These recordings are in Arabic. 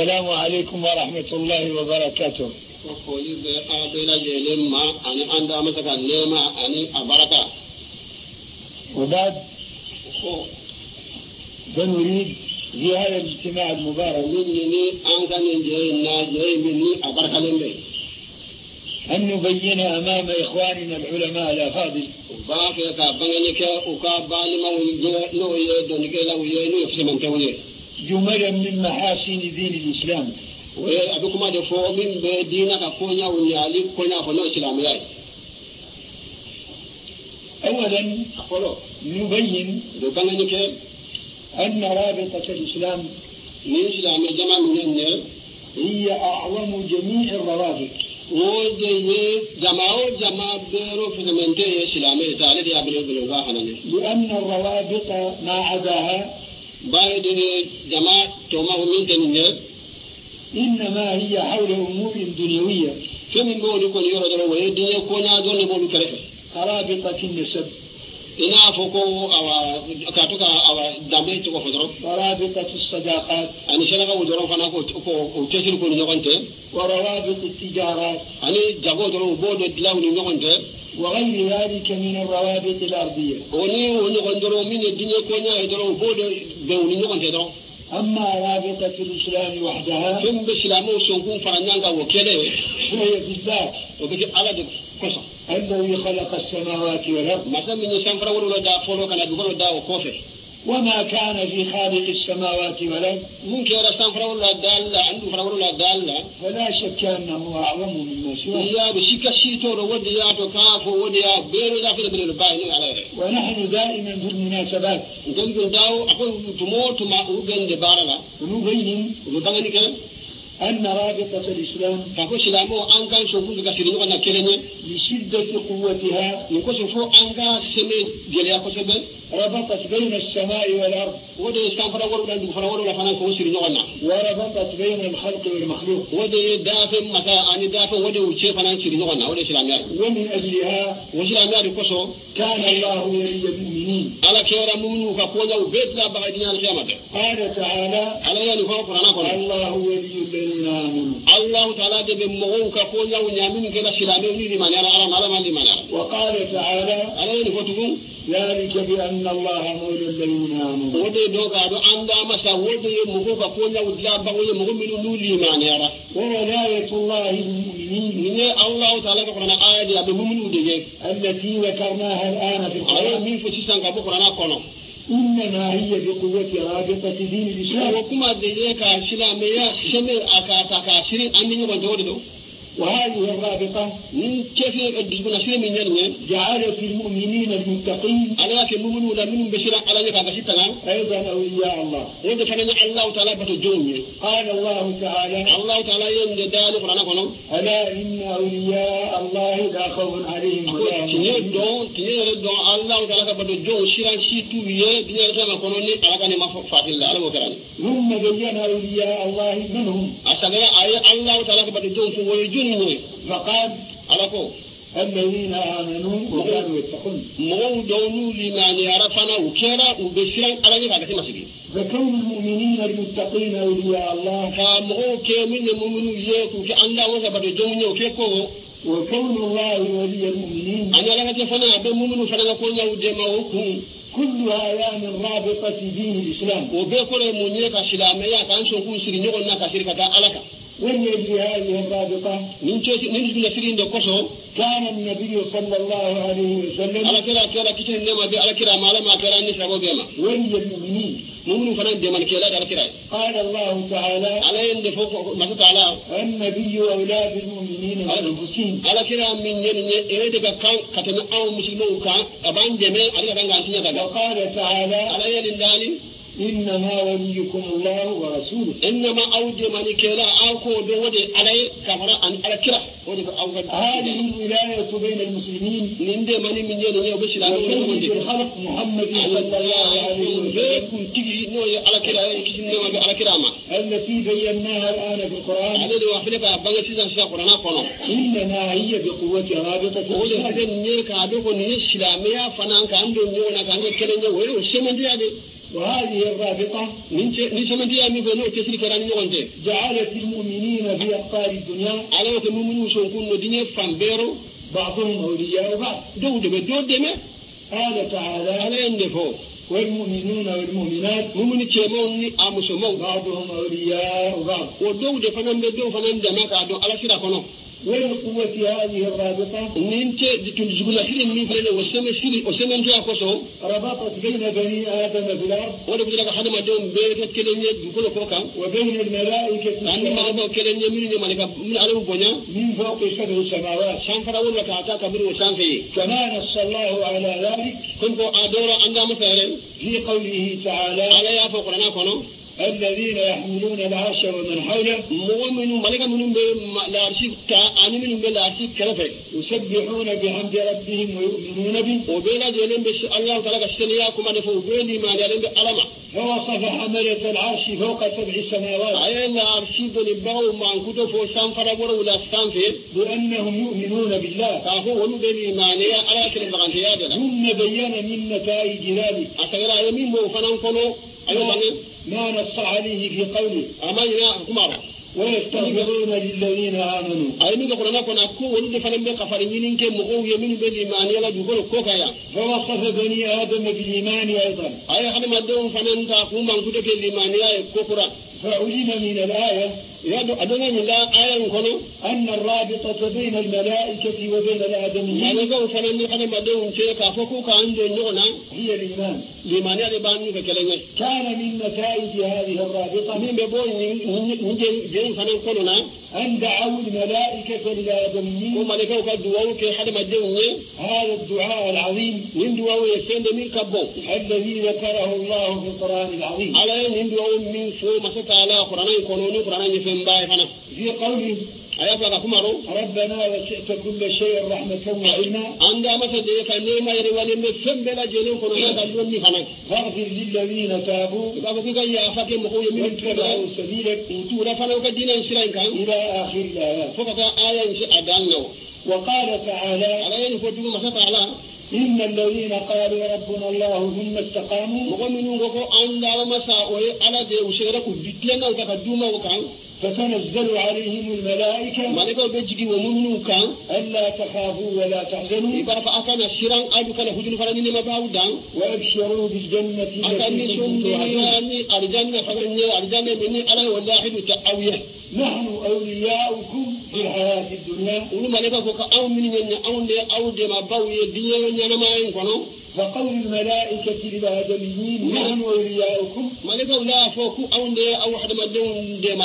السلام عليكم ورحمة الله وبركاته وبعد بنريد في هذا الاجتماع المبارك أن نبين أمام إخواننا العلماء الأفاضل باقي كابنك وكابالي ما ونجي لو يدونك لو يدونك لو يدونك جملا من محاسن دين الإسلام. وأبوكما دفعوا من دينك كونيا واللي عليك كونيا فلا إسلام يعني أولا نبين أن رابطة الإسلام الإسلام جمع من هي أعظم جميع الروابط. وزي جمع جمع بيرو في المنطقة الإسلامية تعالي يا بني لأن الروابط ما عداها tɔmaw min tɛ nin ye إنما هي حول أمور دنيوية yɔrɔ dɔrɔn o ye diɲɛ koɲa dɔrɔn de b'olu kɛrɛfɛ كرابطة النسب ka to ka awa danbe tɔgɔ fɔ dɔrɔn ورابطة الصداقات ko ko o cɛsiri k'u ni ɲɔgɔn cɛ وروابط التجارات ani jago dɔrɔn u b'o de وغير ذلك من الروابط الأرضية. أما رابطة الإسلام وحدها ثم بسلام وسنكون فرنانك وكذا فهي بالذات وبك على قصة الذي خلق السماوات والأرض. مثلا من يسان ولا دافول وكان يقول داو وما كان في خالق السماوات والأرض. ممكن يرسم فرول الدال عنده فرول الدال فلا شك أنه أعظم مما سوى يا بشك الشيطان ودي يا تكاف ودي يا بيرو داخل بين الباين عليه. ونحن دائما في المناسبات. جنب الداو أقول تموت مع اوغن دبارلا ونبين وبغنك أن رابطة الإسلام فهو سلامه أن شوفوا لك سيدي وأنا كلمة. لشدة قوتها. يقصفوا أن كان جليا قصبة ربطت بين السماء والأرض. ودي كان فرور لأنه فرور لفنا كوسر نغنا وربطت بين الخلق والمخلوق. ودي دافع مثا أني دافع ودي وشيء فنا كوسر نغنا ودي سلام يا ومن أجلها وجل أمي كوسو كان الله ولي المؤمنين على كيرا مونو كفوزا وبيت لا بعد يان قال تعالى على يان فوق رنا كنا الله ولي الذين آمنوا. الله تعالى دي بمغو كفوزا ونعمين كلا سلامي ولي لمن يرى على ما لمن يرى وقال تعالى على يان فوتو ذلك بأن الله مولى الذين آمنوا da masa o de ye mɔgɔw ka koɲaw dilanbagaw ye mɔgɔ minnu n'u limaniyara وولاية الله kuranna aya de a bɛ muminu de ye التي ذكرناها الآن في القرآن sisan ka bɔ kuranna kɔnɔ إنما هي بقوة رابطة دين الإسلام de ye ka silamɛya sɛmɛ a ka ta k'a وهذه الرابطة ل ر ا ب ط ة من كثير ا ل ب ن ص ي من ي ل م ن جعل في المؤمنين المتقين على ك ن م ن و ل منهم بشرا على ي ف ا ب ش ت ل ا أيضا أولياء الله وانت كان الله تعالى بتجوني قال الله تعالى الله تعالى ينجد ا ل ق ر ن ك ن م الا ان اولياء الله لا خوف عليهم ثم بين أولياء الله منهم. اشهد ان الله تعالى بدجوا سوى الجوع فقال ala ko الذين آمنوا وكانوا يتقون kɛra u bɛ siran ala ɲɛ k'a gasi ma sigi فكون المؤمنين المتقين أولياء الله kɛ an da wasa bato jɔnw ye o kɛ ko وكون الله ولي المؤمنين muminu fana ka koɲaw dɛmɛ o kun كلها من رابطة دين الإسلام o bɛɛ kɔrɔ ye mun ye ka silamɛya ولأجل هذه الرابطة duguna siri in de kosɔn كان النبي صلى الله عليه وسلم ala ni nɛma bɛ ala kira ma ala ma kɛra ni sabo bɛɛ ma ولي المؤمنين muminu fana dɛmanikɛla de ala kira ye قال الله تعالى ala nin de fɔ masa taala النبي من ala kira min ye ere de ka kan ka tɛmɛ anw musulmanw kan a b'an dɛmɛ ale ka kan k'an tiɲɛ ka da وقال تعالى ala ye nin daali إ ن م ا وليكم الله ورسوله. إ ن م لا أوكو بودي علي كبر أن اكرا هذه ا ل و ل ا ي ة بين المسلمين. من دي من من يد يبشر على الخلق محمد صلى الله عليه وسلم؟ بيكم تجي؟ نوي على كلا يكشف نوي على كلا ما؟ التي بيناها ا ل آ ن في القران هذا هو فلفا بغى سيزن شاقر أنا فلان إنما هي بقوه رابطة ولي هذا النيل كعدوك نيشلا ميا فنان كعندو نيونا كعندو كلا نيونا ويوشم انديادي وهذه الرابطة من شمن دي أمي فنوع كثير كراني يغن دي جعلت المؤمنين في أبطال الدنيا على وقت المؤمنين شو كونوا دنيا فان بيرو بعضهم أولياء وبعض دو دو دو دي قال تعالى على أنفو والمؤمنون والمؤمنات مؤمن كمان أمشوا بعضهم أولياء وبعض ودو دو فنان دو فنان دماغ عدو على شرا فنو kono ولقوة هذه الرابطة sirin min filene o seme siri o semente a koso ربطت بين بني آدم في الأرض daga hadama don be ta kelenye dukolo ko kan وبين الملائكة الأرض ko kelenye min ne malika min ala bonya من فوق سبع سماوات sanfara wala ka ta kabiri o sanfe كما نص الله على ذلك ko adora anda mafere في قوله تعالى ala ya fo qur'ana kono الذين يحملون العرش ومن حوله مؤمن ملك من الارشيف تا من الارشيف كلفة. يسبحون بحمد ربهم ويؤمنون به. وبين جلين بش الله تعالى اشتلياكم أن فوقيني ما لالين بألمع هو حملة العرش فوق سبع سماوات. عيا أن الارشيف لبعو ما انكتو فو سانفر ولا ولاستانفر بأنهم يؤمنون بالله. فهو ونبني ما لالين على كل المغانتيات ثم بين من نتائج ذلك. اصغر ايامين موفنان كنو أيوة، نعم. يعني ما نص عليه في قوله أما يا عمر. ويستغفرون للذين آمنوا. أي من قبل نكون أكو ولد فلم يقع فرمين إنك مقوية من بل إيمان يلا جبل كوكايا فوصف بني آدم بالإيمان أيضا. أي حد ما فلن تأكو من كتك الإيمان يا كوكرا. فعلم من الآية la aya in kɔnɔ أن الرابطة بين الملائكة وبين الآدميين fana ni hadamadenw cɛ k'a fɔ k'u k'an don ɲɔgɔn na هي الإيمان n'u ka kɛlɛ ɲɛ كان من نتائج هذه الرابطة jɛ- jɛ in fana kɔnɔ na أن دعوا الملائكة للآدميين malikaw ka duwawu kɛ hadamadenw ye هذا الدعاء العظيم fɛn de min ka bon الذي ذكره الله في القرآن العظيم ala ye nin duwawu min fɔ masa taala kurana in kɔnɔ ni من بعض ن ف س في قوله ربنا وشئت كل شيء رحمة وعلما عندما سجلت نعم النعمة يرولين بالسم بلا جنون كل شيء تلوني خلق. فاغفر للذين تابوا. كتابة كي أفاك مخوية من اتبعوا سبيلك. وطورة فلوك الدين انشرا إن كان إلى آخر الآيات. فقط آية انشاء دانو وقال تعالى على أين فتوه ما شاء تعالى إن الذين قالوا ربنا الله ثم استقاموا. وقالوا نقول أن الله مساء على جيوشيرك وبيتلنا وكفدونا وكعوا فتنزل عليهم الملائكة jigin o minnu kan ألا تخافوا ولا تحزنوا وأبشروا بالجنة ye نحن أولياؤكم في الحياة الدنيا ɲɛ anw de ye aw dɛmɛbaw وقول الملائكة للآدميين نحن ورياؤكم ما لقوا لا فوقوا أو ندي أو حدا ما لقوا ندي ما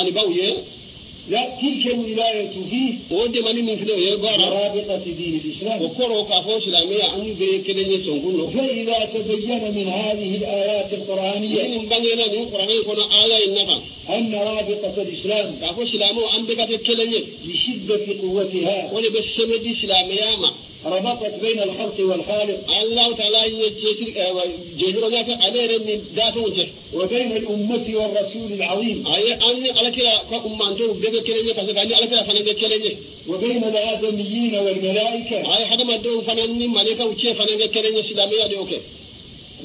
لا تلك الولاية فيه ودي ما لقوا يا. بارا مرابطة دين الإسلام. وقروا كافوا سلامية عن ذي كلمة سنقول فإذا تبين من هذه الآيات القرآنية من بنينا من القرآن يكون آية النفع أن رابطة الإسلام كافوا سلامية عن ذي كلمة. لشدة قوتها. ولبسمة سلامية ما. ربطت بين الخلق والخالق. الله تعالى آه، جهد رجافة عليه رمي ذاته وبين الأمة والرسول العظيم. أي على كلا فأم أنتو بجبل كلاني فأسف أني على كلا فنان كلاني وبين الآدميين والملائكة. أي حدا ما دو فنان مليكة وشي فنان كلاني سلامي أدوك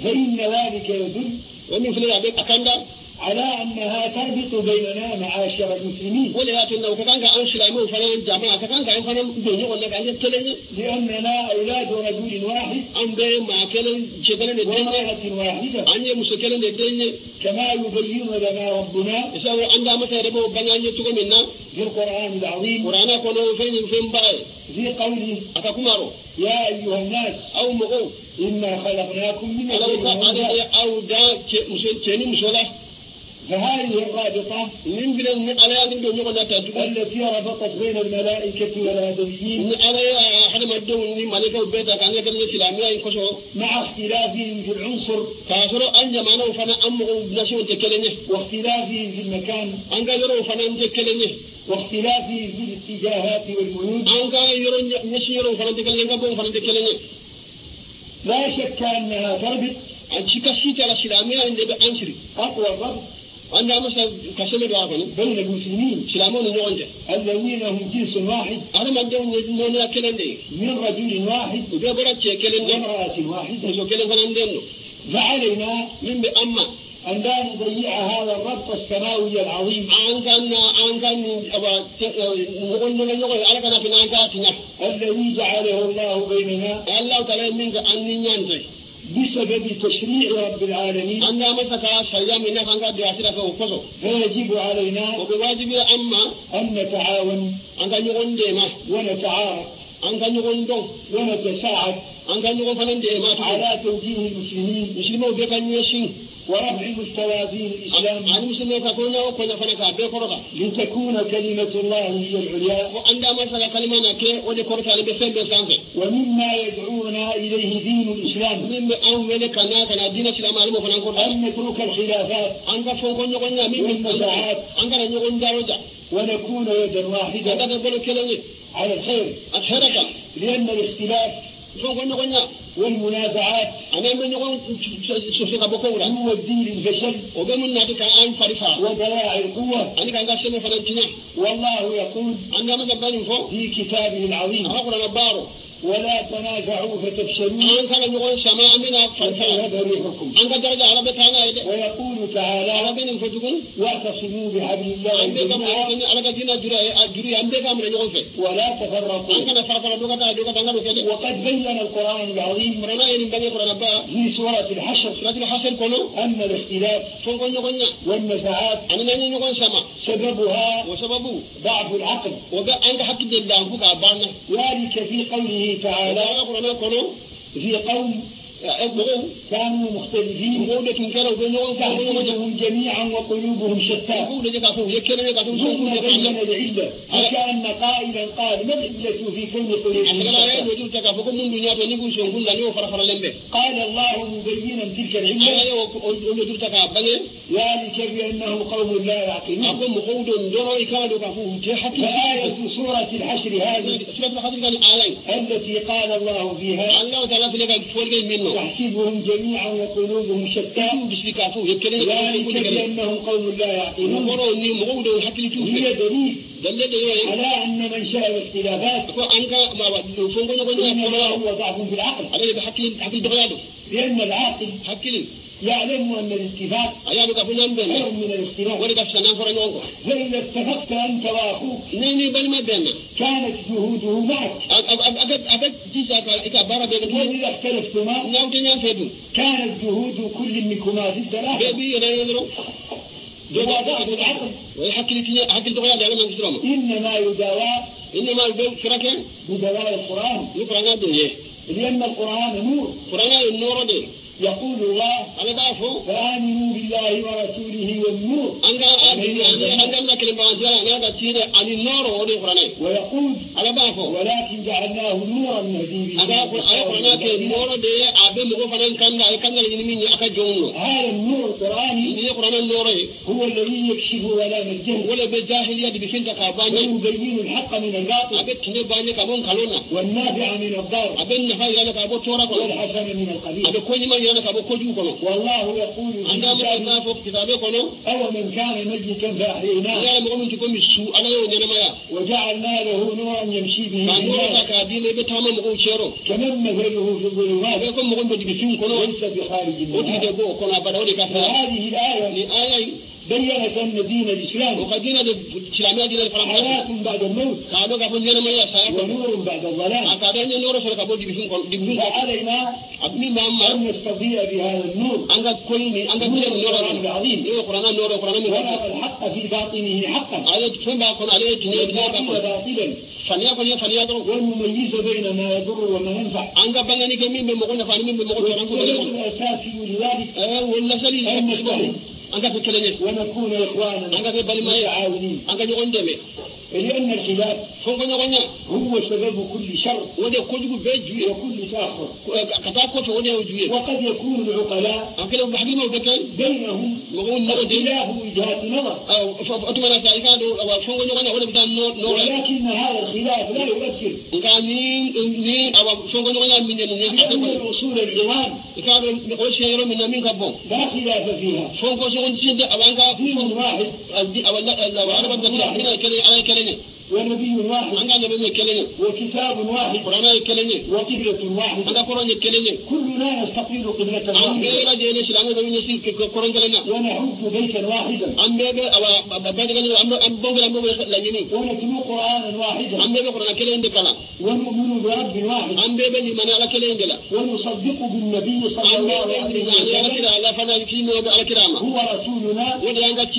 فإن ذلك يدل ومن فلان أبيك أكندر على أنها تربط بيننا معاشر المسلمين ولكن لو كفانك أنش العمور فلان الجامعة كفانك عن دوني ولك عن يتلين لأننا أولاد رجل واحد أم بين معكلا جبلا الدين ومرأة واحدة أن يمسكلا الدين كما يبين لنا ربنا إذا أنت مثلا ربنا أن يتقل منا في القرآن العظيم قرآن قلوا فين فين بعي ذي قوله أتكمروا يا أيها الناس أو مغو إنا خلقناكم من أجل أو دا كمسلين مسلح فهذه الرابطة ni don ɲɔgɔn na tan tugun التي ربطت بين الملائكة hadamadenw ni malikaw bɛɛ ta k'an kɛ kelen ye silamɛya in kosɔn مع اختلافهم في العنصر fana an mɔgɔw nasiw tɛ kelen ye واختلافهم في المكان fana tɛ kelen ye واختلافهم في الاتجاهات والميول ye an ka bɔw fana tɛ kelen ye لا شك أنها تربط la silamɛya in de bɛ an siri أقوى الربط sɛbɛn don a kɔnɔ بين المسلمين ɲɔgɔn cɛ الذين هم جنس واحد adamadenw ye nɔnɔya kelen de ye من رجل واحد وامرأة واحدة muso kelen fana den don فعلينا be amma أن لا نضيع هذا الربط السماوي العظيم aba ngon ngon ngon ala kana fina an ka tinya الذي جعله الله بيننا min ga an ni nyante بسبب تشريع رب العالمين na kan ga da asira ka koso فيجب علينا wajibi amma أن نتعاون de ma ونتعارف an kan ngon don ونتساعد fanan de ma to على توجيه المسلمين muslimo be kan yeshin ورفع الموازين الإسلام لتكون كلمة الله هي العليا. وعند ما كلمة نك ولكرة على بسم بسم ومما يدعونا إليه دين الإسلام. مما أول كنا كنا دين الإسلام علم فلان كرة أن نترك الخلافات. أن كفوا كن يقولنا من المساعات أن كنا نقول دارجة ونكون يدا واحدة. هذا بقول كلامي على الخير. أشهرك لأن الاختلاف فوق نقولنا والمنازعات so so ka boko wura هو الدين الفشل na ka an farifa وضياع القوة ga sene fana tinya والله يقول masa bani fo في كتابه العظيم ko na baro ولا تنازعوا فتفشلوا. انكم يقول سماع من أفضل عند درجه عربك أنا ويقول تعالى ربنا فتقول واعتصموا بحبل الله عندكم انا بدينا جرى اجري عندكم من يقول ولا تفرقوا. أنا فرق لغة لغة تنقل وقد بين القرآن العظيم رنا ان بني قرآن الباء في سورة الحشر. سورة الحشر كله. أن الاختلاف والنزاعات سببها وسببه. ضعف العقل. وقال عند حق الله ذلك في قوله تعالى ala qur'an kono في قوم e bogo كانوا مختلفين ka ko nyogon تحسبهم جميعا وقلوبهم شتى ne ka tun so ثم بين العلة وكأن قائلا قال ما العلة في كون قلوبهم قال الله مبينا تلك العلة ذلك بأنهم قوم لا يعقلون ikala do ka fu te hakki فآية سورة الحشر هذه التي قال الله فيها Allah ta'ala fili ka folge minno تحسبهم جميعا وقلوبهم شتى ذلك بأنهم قوم لا يعقلون mo ko do hakki tu هي دليل على أن الاختلافات do fo ngo ngo nya إنما ko هو ضعف في العقل hakki hakki do yado لأن العاقل hakki يعلم أن الاتفاق خير من الاختلاف فإذا اتفقت أنت وأخوك كانت جهوده معك وإذا اختلفتما كانت جهود كل منكما ضد الآخر هذا ضعف العقل ti hakki do yado ala man kisroma إنما يداوى inma be firake بدلائل القرآن de ye لأن القرآن نور yo noro de يقول الله أنا بعرفه فآمنوا بالله ورسوله والنور أنا النار ويقول أنا ولكن جعلناه نورا مهدي أنا kanda e kanda ni min aka jonno هذا النور القرآني ni qur'ana noro e هو الذي يكشف wala be jahiliya de finta ka banye ويبين الحق من الباطل abe tine banye ka bon kalona والنافع من الضار abe yana ka bo tora ko والحسن من القبيح abe ko ni man yana ka bo ko ju kono والله يقول في anga mo كتابه ka fo kitabe kono أو من كان yala mo mun ko mi su ala yo nyana maya وجعلنا له نورا يمشي به ka ta ka be tama mo ko chero كمن مثله في الظلمات digi fin kono ليس بخارج go kono abada o de ka fa وهذه الآية ni aya بينت أن دين الإسلام de silamiya dina faram حياة بعد الموت fo nyana maya sa ko ونور بعد الظلام bo digi fin kono digi fin kono فعلينا abni mamma أن نستضيء بهذا النور anga koy ni anga dina noro العظيم ni qur'ana noro qur'ana mi ونرى الحق في باطنه حقا ale tine dina ka والباطل ko باطلا faniya do والمميز بين ما يضر وما ينفع na fani min be mo ko tora ko والسبب الأساسي لذلك eh wala sali أن نجتهد anga fe kelene ونكون إخوانا fe bali maya متعاونين anga nyogon deme اللي من الحباب نغنى هو سبب كل شر. وده كل جو فجوة وكل تأخر وقد يكون العقلاء أكلهم محبين وذكين بينهم وغون نغنى إله وجهات نظر. أتوا نغنى ولا بدان نور ولكن هذا الخلاف لا يؤثر. وقامين مين أو فهو نغنى من النبي أما الوصول الدوام كان نقول شيئا من من قبل لا خلاف فيها. فهو نغنى أو أنك من واحد. أو الله أعلم أنك تحمل كلي على كلي minute ونبي واحد أنا أنا بني وكتاب واحد قرآن كلمة وقبلة واحد هذا قرآن كلمة كل لا يستقيل عن غير دين شر أنا بني نسي كقرآن كلمة. ونحب بيتا واحدا. عن باب أو بعد قال عن عن باب عن باب لجني ونتلو قرآن واحد عن باب قرآن كلمة كلا. ونؤمن برب واحد. عن باب اللي من على كلمة كلا. ونصدق بالنبي صلى الله عليه وسلم. على كلا فنا الكريم على كلا هو رسولنا. ولا عندك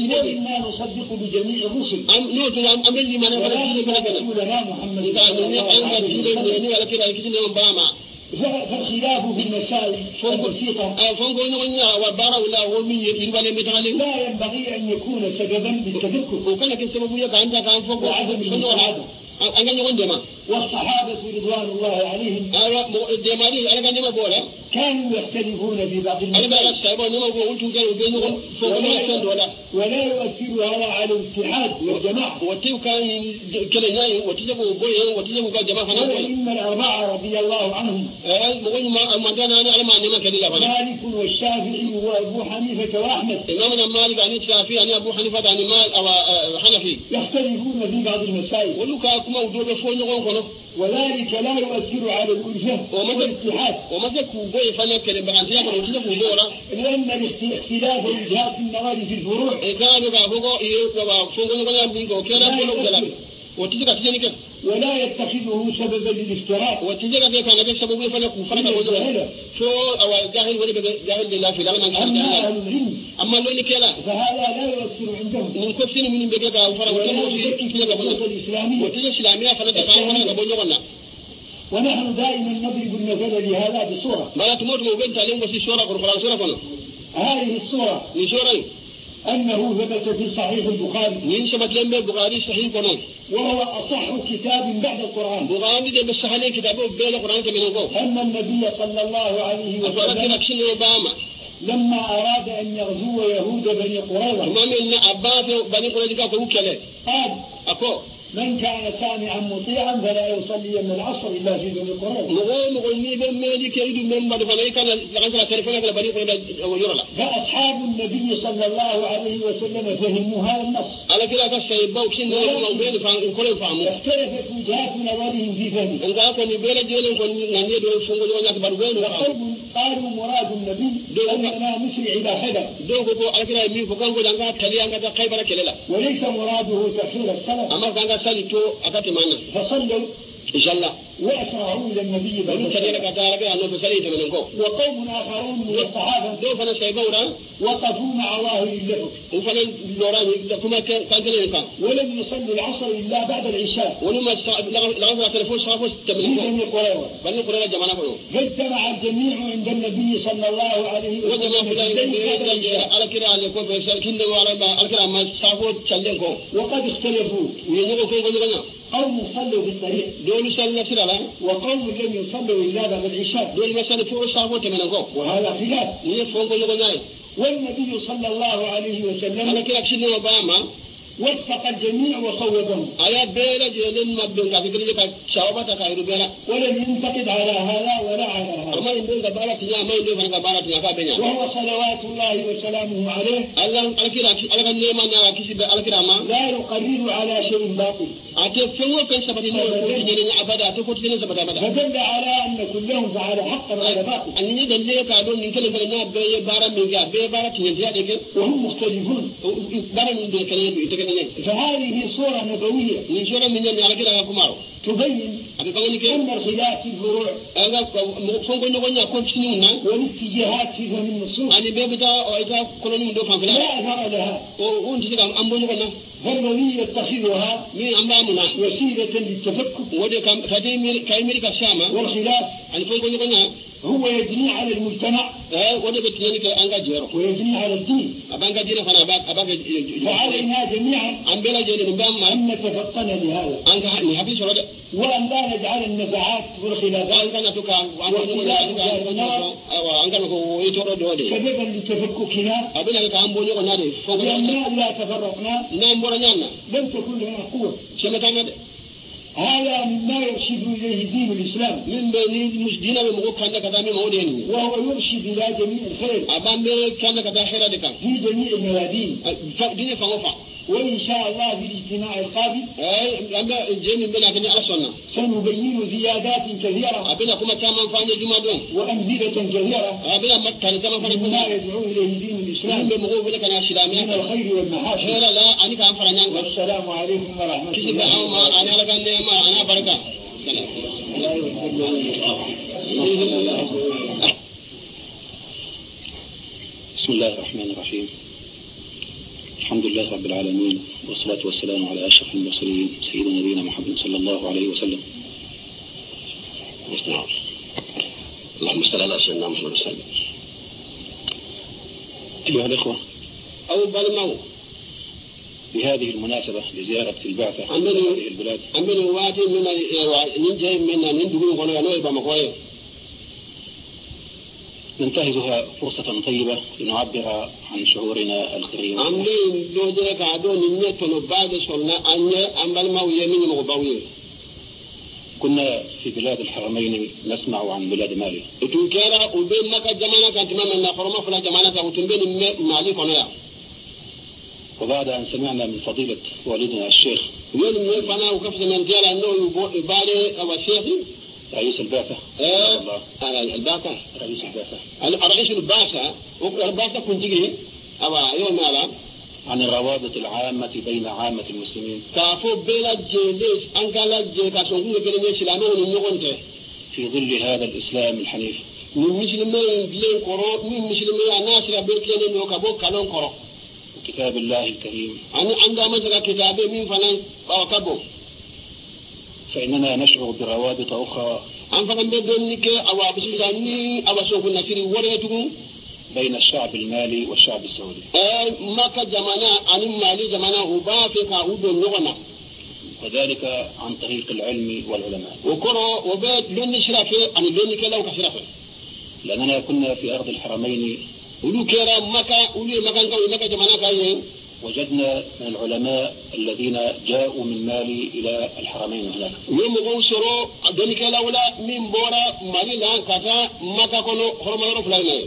نصدق بجميع الرسل. أم نؤمن أم اللي من على ولكن رسولنا محمد صلى الله عليه وسلم فالخلاف في المسائل البسيطة لا ينبغي أن يكون سببا ke sababu ya kan ta kan fonko وعدم nyon dema والصحابة رضوان الله عليهم كانوا يختلفون في بعض ولا يؤثر هذا على الاتحاد والجماعة. وإما الأربعة رضي الله عنهم. مالك والشافعي وأبو حنيفة وأحمد. مالك عن الشافعي عن أبو حنيفة عن الحنفي يختلفون في بعض المسائل. وذلك لا يؤثر على الألفة والاتحاد. ومدك كوبوي فانا كلمة عن تيابا وتيجا كوبورا لأن الاختلاف وجهات النظر في الفروع. إذا بقى فوقو إيه بقى فوقو نقول لهم بينكو كنا فوقو كلا تيجا نيكا ولا يتخذه سببا للافتراء. كيف أنا بس سبب فانا كوفانا كوزا شو؟ أو جاهل ولا جاهل لله في العالم أما العلم. أما لو إنك لا. فهذا لا يؤثر عندهم. من كفين من بقى بقى وفرا ولا يزكي في الإسلامية. وتيجا إسلامية فانا تفاهم فانا كبونيا ولا ونحن دائما نضرب المثل لهذا بصورة. ما تموت مو بنت عليهم بس شورا قرقرا شورا كنا هذه الصورة نشورا أنه ثبت في صحيح البخاري. من شبك لهم بخاري صحيح كنا وهو أصح كتاب بعد القرآن. بخاري ده بس حاليا كتابه بين القرآن كمان يقول. أن النبي صلى الله عليه وسلم لما أراد أن يغزو يهود بني قريظة bani ko diga ko kele قال ako من كان سامعا مطيعا فلا يصلي من العصر الا في ذي القرون. وغيم غيمي بن مالك يريد من مرض عليك لغزر تلفون لك لبريق إلى يرلا. فاصحاب النبي صلى الله عليه وسلم فهموا هذا النص. على كذا فشل يبوك شنو يقولوا بين فان كل فان. اختلفت وجهات نظرهم في فهم. ان قالوا كان يبين جيل يقول من يدور شنو يقول لك بربين قالوا مراد النبي دوما نسرع إلى حدا. دوما على كذا يمين فقال قول أنا تلي أنا خيبر كلا. وليس مراده تحصيل السلف. To akati manna فصلوا inshallah وأسرعوا إلى النبي ta ga no sali to men ko وقوم آخرون من الصحابة fana sey bawra وقفوا مع o fana lora ni kuma kan kele kan ولم يصلوا العصر إلا بعد العشاء telefon safo في tamani ko بني قريظة ko la jamana ko فاجتمع الجميع عند النبي صلى الله عليه وسلم fulan في kinde wala ba ala kira ma safo challe ko وقد اختلفوا ni ko ko قوم صلوا في الطريق. دول يصلي في الليل وقوم لم يصلوا إلا بعد العشاء. دول مثلا في أول شهر من الغوف وهذا خلاف. ليه فوق اللي والنبي صلى الله عليه وسلم أنا كده أكشف لي وفق الجميع وصوبهم jelen mabbe ka fikri ka shawaba ta ka iru bela ولم ينتقد على هذا ولا على هذا bara tinya amma inde ga bara tinya ka benya وهو صلوات الله وسلامه عليه kira ala kan nema na kisi be ala kira ma لا يقرر على شيء باطل no ko tinya ni abada to ko tinya sabata abada فدل على أن كلهم فعل حقا على باطل kele kele na be ye bara min ga be bara tinya tiya de ke وهم مختلفون bara ni de فهذه صورة نبوية jora min ni ala kira ka kumaro تبين أن الخلاف في الفروع fongo nyogo nya ko tini na والاتجاهات في فهم النصوص be bita o ita koloni do fan لا أثر لها ti ga ambo nyogo na فالذي يتخذها amba muna وسيلة للتفكك mi ka sama والخلاف ani fongo nyogo nya هو يجني على المجتمع ودبت ذلك أنك جيره ويجني على الدين. أبانك جيره فأنا أباك أباك وعلينا جميعا. أن بلا جيره أن نتفقن لهذا. أنك نحبي شرد وأن لا نجعل النزاعات والخلافات. وأنك نتوكا وأنك نتوكا وأنك نتوكا وأنك نتوكا سببا لتفككنا. أبلا لك أن بوليغ نادي. لأننا لا تفرقنا. نعم بولا نعنا لم تكن لنا قوة. شمتا نادي. على ما يرشد إليه دين الإسلام. من بني المسجدين المغوط كان لك دامي مهود وهو يرشد إلى جميع الخير. أبان بيك كان لك داخل لك في جميع الموادين. دين فغفع وإن شاء الله في الاجتماع القادم عند الجن من أغني أصلنا سنبين زيادات كثيرة. أبنا كما كان من فاني جمع دون كثيرة. أبنا مكة لتما فاني كما يدعوه إلى دين الإسلام الخير والمحاسن والسلام عليكم ورحمة الله بسم الله الرحمن الرحيم. الحمد لله رب العالمين والصلاة والسلام على أشرف المرسلين سيدنا نبينا محمد صلى الله عليه وسلم. نعم. اللهم صل على سيدنا محمد وسلم. أيها الإخوة أو بالمو بهذه المناسبة لزيارة البعثة هذه البلاد. أمن واتي من ننجي من نندقون قولوا يا نوي بمقوية ننتهزها فرصة طيبة لنعبر عن شعورنا الغريب أمين. دوجة كادو نيني تنو بعد سنة أني أم بالمو يمين مغبوية. كنا في بلاد الحرمين نسمع عن بلاد مالي. وتنكرا وبين مكة جمالة كانت ما من نخرمه فلا جمالة وتنبين مالي كنا وبعد أن سمعنا من فضيلة والدنا الشيخ وين من يقف إيه؟ آه، أنا من جال أنه يباري أبو الشيخ رئيس البعثة. إيه؟ الباثة رئيس الباثة رئيس الباثة الباثة كنت تجري أبا يوم ما عن الروابط العامة بين عامة المسلمين. كافو بلج ليش؟ أنك لج كاشون. كنت كنت يشل أمون في ظل هذا الإسلام الحنيف. من مش لما ينبلين قرو من مش لما يعناش لابرت لين يوكبو كالون قرو كتاب الله الكريم. عن عند مجرى كتابه من فلان آه، أوكبو فإننا نشعر بروابط أخرى. عن بدنك أو أبسل أو أشوف النسير ورأتكم بين الشعب المالي والشعب السعودي. أه، ما كجمانا عن المالي جمانا وبافك عود النغنى وذلك عن طريق العلم والعلماء. وكرة وبيت لن شرفي عن لن كلاوك شرفي لأننا كنا في أرض الحرمين. ولو كيرا مكا ولي مكا ولي مكا جمانا كايين وجدنا من العلماء الذين جاءوا من مالي إلى الحرمين هناك. يوم غوصروا ذلك الأولى من بورا مالي لأن كفا مكا كنو خرمانو فلاينين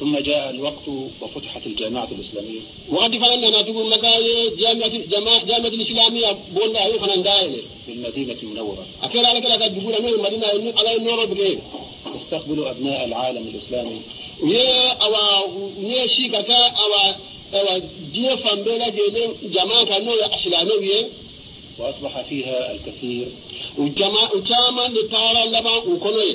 ثم جاء الوقت وفتحت الجامعة الإسلامية. وقد فعلنا نعتبر مقالي جامعة جامعة الإسلامية بقول الله أيوه خنان في المدينة المنورة. أكيد على كده تقول أمير المدينة على النور بقين استقبلوا أبناء العالم الإسلامي. ويا أو ويا شيء أو أو جيه فنبلا جيلين جماعة كانوا يأسلامي وأصبح فيها الكثير. وجماعة وجماعة نتارا لما وكله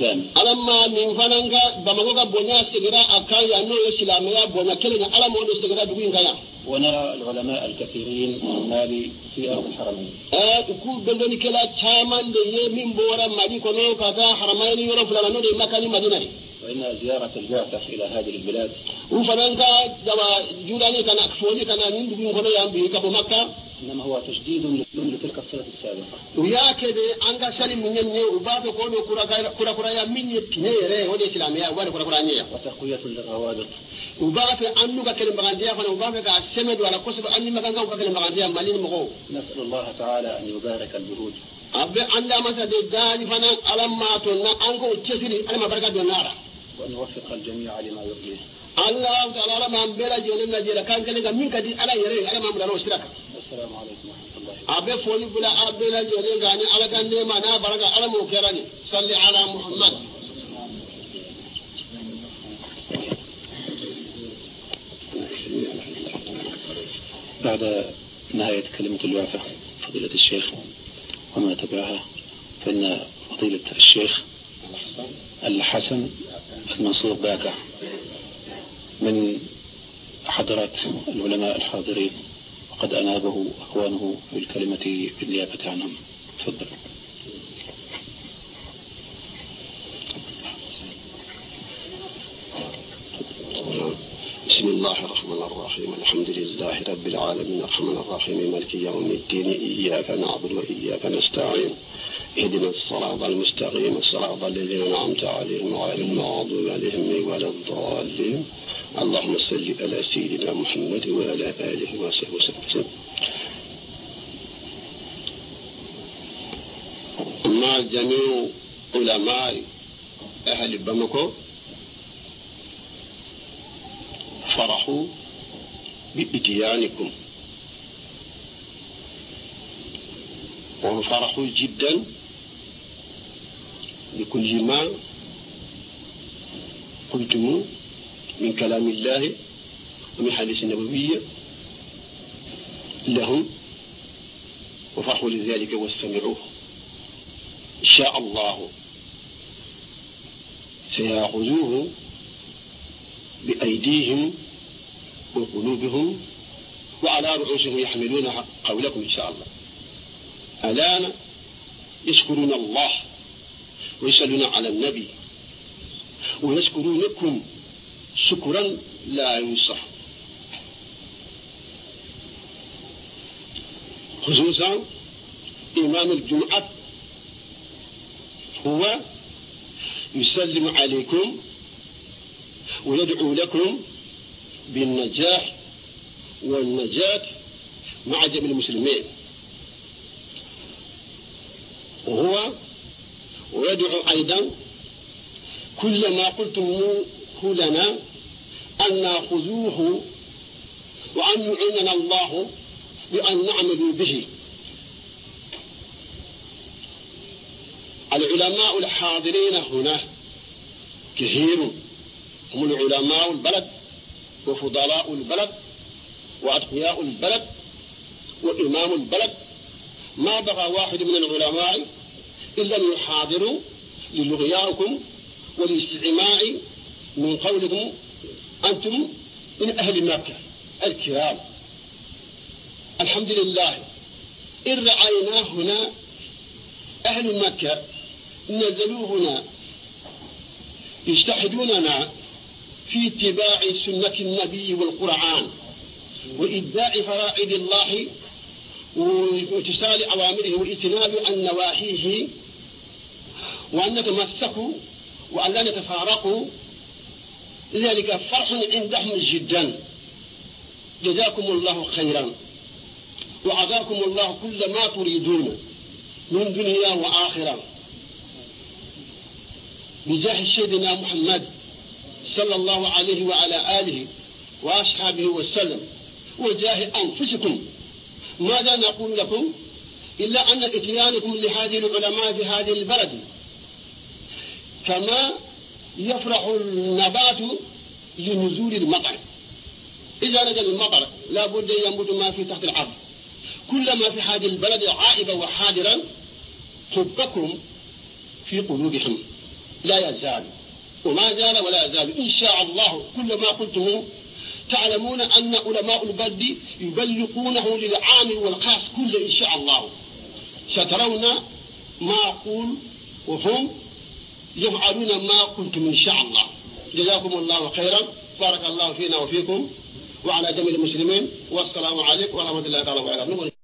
yan ونرى العلماء الكثيرين من مالي في أرض الحرمين ye وإن زيارة البعثة إلى هذه البلاد foli kana nin dugu in kɔnɔ إنما هو تجديد لتلك الصلاة السابقة. ويا كده أنك سالي من يني وبابي قولوا كورا كورا يا من يتنيه ري ودي سلامي وأنا كورا كورا نيه وتقوية للغوابط وبابي أنك كلم بغاندية فانا وبابي كعسمد ولا قصب أني مكان كوكا كلم بغاندية مالين مغو. نسأل الله تعالى أن يبارك الجهود أبي أن لا مزا دي داني فانا ألما تنا أنك اتشفني ألما بركة دونارا وأن يوفق الجميع لما يرضي. الله تعالى ما أنبلا جيلنا جيلا كان كلمة منك دي ألا يرين ألا ما أنبلا روش ye ala m'an bila o sira kan السلام عليكم ورحمة الله a bɛ foli bila a bɛɛ lajɛlen kan ni ala ka nɛɛma n'a baraka ala m'o kɛra ni salli ala muhammad بعد نهاية كلمة الوعفة فضيلة الشيخ وما تبعها فإن فضيلة الشيخ الحسن المنصور باكع من حضرات العلماء الحاضرين. وقد أنابه أخوانه بالكلمة بالنيابة عنهم تفضل بسم الله الرحمن الرحيم. الحمد لله رب العالمين. الرحمن الرحيم. مالك يوم الدين. إياك نعبد وإياك نستعين. اهدنا الصراط المستقيم. الصراط الذين أنعمت عليهم غير المغضوب عليهم ولا الضالين. اللهم صل على سيدنا محمد وعلى آله وصحبه وسلم. أما جميع علماء أهل بمكو فرحوا بإتيانكم. وهم فرحوا جدا بكل ما قلتم من كلام الله ومن حديث النبوية لهم وفرحوا لذلك واستمعوه إن شاء الله سيأخذوه بأيديهم وقلوبهم وعلى رؤوسهم يحملون قولكم إن شاء الله. الآن يشكرون الله ويسألون على النبي ويشكرونكم شكرا لا ينصح. خصوصا إمام الجمعة هو يسلم عليكم ويدعو لكم بالنجاح والنجاة مع جميع المسلمين. وهو ويدعو أيضا كل ما قلتموه لنا أن نأخذوه وأن يعيننا الله بأن نعمل به. العلماء الحاضرين هنا كثير هم العلماء البلد. وفضلاء البلد وأتقياء البلد وإمام البلد. ما بقى واحد من العلماء إلا أن يحاضروا للغياكم والاستماع من قولكم أنتم من أهل مكة الكرام. الحمد لله إن رأينا هنا أهل مكة نزلوا هنا يجتهدوننا في اتباع سنة النبي والقرآن وإبداء فرائض الله وامتثال أوامره واجتناب عن نواهيه وأن نتمسكوا وأن لا نتفارقوا لذلك فرح عندهم جدا. جزاكم الله خيرا وعطاكم الله كل ما تريدون من دنيا وآخرة. بجاه سيدنا محمد صلى الله عليه وعلى آله وأصحابه وسلم وجاه أنفسكم ماذا نقول لكم إلا أن إتيانكم لهذه العلماء في هذه البلد كما يفرح النبات لنزول المطر إذا نزل المطر لا بد ينبت ما في تحت الأرض كلما في هذه البلد عائبا وحاضرا حبكم في قلوبهم لا يزال وما زال ولا يزال إن شاء الله كل ما قلته تعلمون أن علماء البلد يبلغونه للعام والخاص كل إن شاء الله. سترون ما أقول وهم يفعلون ما قلتم إن شاء الله. جزاكم الله خيرا. بارك الله فينا وفيكم. وعلى جميع المسلمين. والسلام عليكم ورحمة الله تعالى وبركاته.